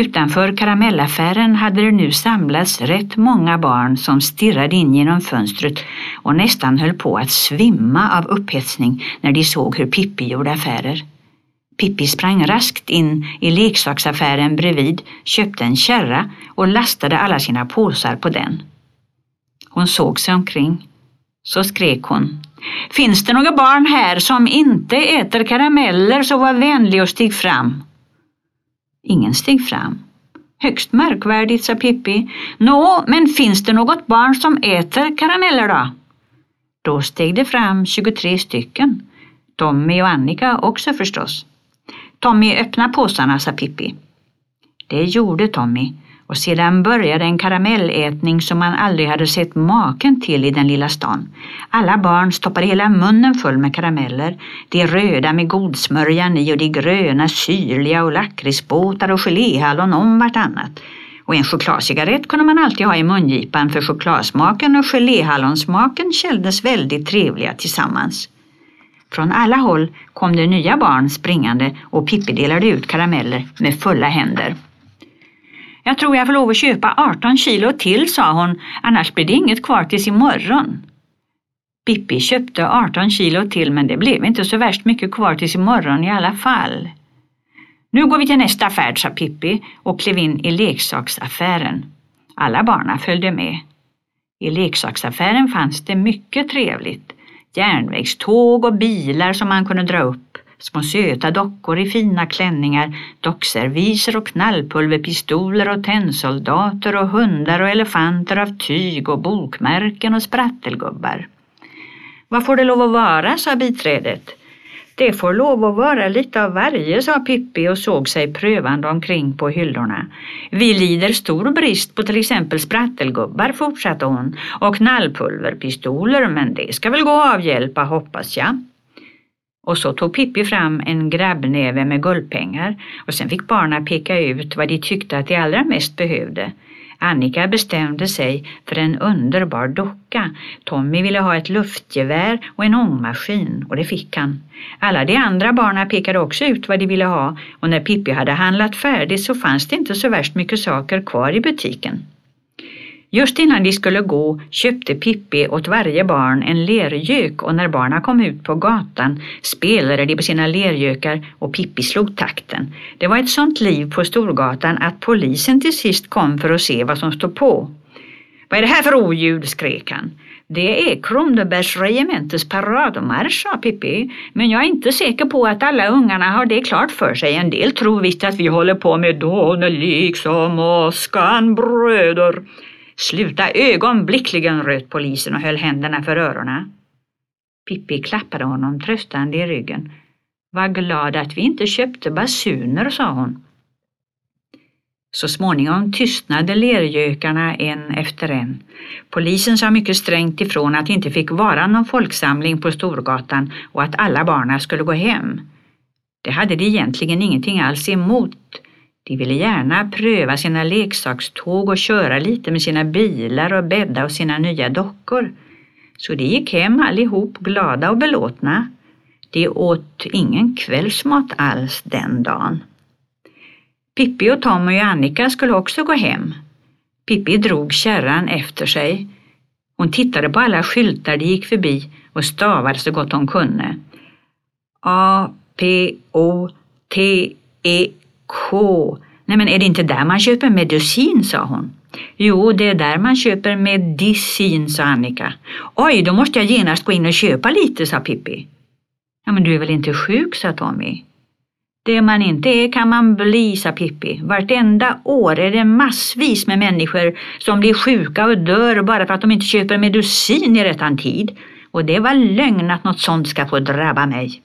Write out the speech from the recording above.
Utanför karamellaffären hade det nu samlats rätt många barn som stirrade in genom fönstret och nästan höll på att svimma av upphetsning när de såg hur Pippi gjorde affärer. Pippi sprang raskt in i leksaksaffären bredvid, köpte en kärra och lastade alla sina påsar på den. Hon såg sig omkring. Så skrek hon. Finns det några barn här som inte äter karameller så var vänlig och stig fram. Ingen steg fram. Högst märkvärdigt, sa Pippi. Nå, men finns det något barn som äter karameller då? Då steg det fram 23 stycken. Tommy och Annika också förstås. Tommy, öppna påsarna, sa Pippi. Det gjorde Tommy och sedan började en karamellätning som man aldrig hade sett maken till i den lilla stan. Alla barn stoppade hela munnen full med karameller, de röda med godsmörjan i och de gröna syrliga och lakritsbåtar och geléhallon om vartannat. Och en chokladcigarett kunde man alltid ha i mungipan för chokladsmaken och geléhallonsmaken kändes väldigt trevliga tillsammans. Från alla håll kom det nya barn springande och Pippi delade ut karameller med fulla händer. Jag tror jag får lov att köpa 18 kilo till, sa hon, annars blir det inget kvar tills imorgon. Pippi köpte 18 kilo till men det blev inte så värst mycket kvar tills imorgon i alla fall. Nu går vi till nästa affär sa Pippi och klev in i leksaksaffären. Alla barna följde med. I leksaksaffären fanns det mycket trevligt. Järnvägståg och bilar som man kunde dra upp små söta dockor i fina klänningar, dockserviser och knallpulverpistoler och tennsoldater och hundar och elefanter av tyg och bokmärken och sprattelgubbar. Vad får det lov att vara, sa biträdet. Det får lov att vara lite av varje, sa Pippi och såg sig prövande omkring på hyllorna. Vi lider stor brist på till exempel sprattelgubbar, fortsatte hon, och knallpulverpistoler, men det ska väl gå att avhjälpa, hoppas jag. Och så tog Pippi fram en grabbnäve med guldpengar och sen fick barna peka ut vad de tyckte att de allra mest behövde. Annika bestämde sig för en underbar docka. Tommy ville ha ett luftgevär och en ångmaskin och det fick han. Alla de andra barnen pekade också ut vad de ville ha och när Pippi hade handlat färdigt så fanns det inte så värst mycket saker kvar i butiken. Just innan de skulle gå köpte Pippi åt varje barn en lergök och när barnen kom ut på gatan spelade de på sina lergökar och Pippi slog takten. Det var ett sånt liv på Storgatan att polisen till sist kom för att se vad som stod på. Vad är det här för oljud? skrek han. Det är Kronobergsregementets paradmarsch, sa Pippi. Men jag är inte säker på att alla ungarna har det klart för sig. En del tror visst att vi håller på med Donne liksom och Skanbröder. Sluta ögonblickligen, röt polisen och höll händerna för öronen. Pippi klappade honom tröstande i ryggen. Var glad att vi inte köpte basuner, sa hon. Så småningom tystnade lergökarna en efter en. Polisen sa mycket strängt ifrån att det inte fick vara någon folksamling på Storgatan och att alla barnen skulle gå hem. Det hade de egentligen ingenting alls emot de ville gärna pröva sina leksakståg och köra lite med sina bilar och bädda och sina nya dockor. Så de gick hem allihop glada och belåtna. De åt ingen kvällsmat alls den dagen. Pippi och Tom och Annika skulle också gå hem. Pippi drog kärran efter sig. Hon tittade på alla skyltar de gick förbi och stavade så gott hon kunde. A, P, O, T, E, K. Nej men är det inte där man köper medicin, sa hon. Jo, det är där man köper medicin, sa Annika. Oj, då måste jag genast gå in och köpa lite, sa Pippi. Ja, men du är väl inte sjuk, sa Tommy. Det man inte är kan man bli, sa Pippi. Vartenda år är det massvis med människor som blir sjuka och dör bara för att de inte köper medicin i rättan tid. Och det var lögn att något sånt ska få drabba mig.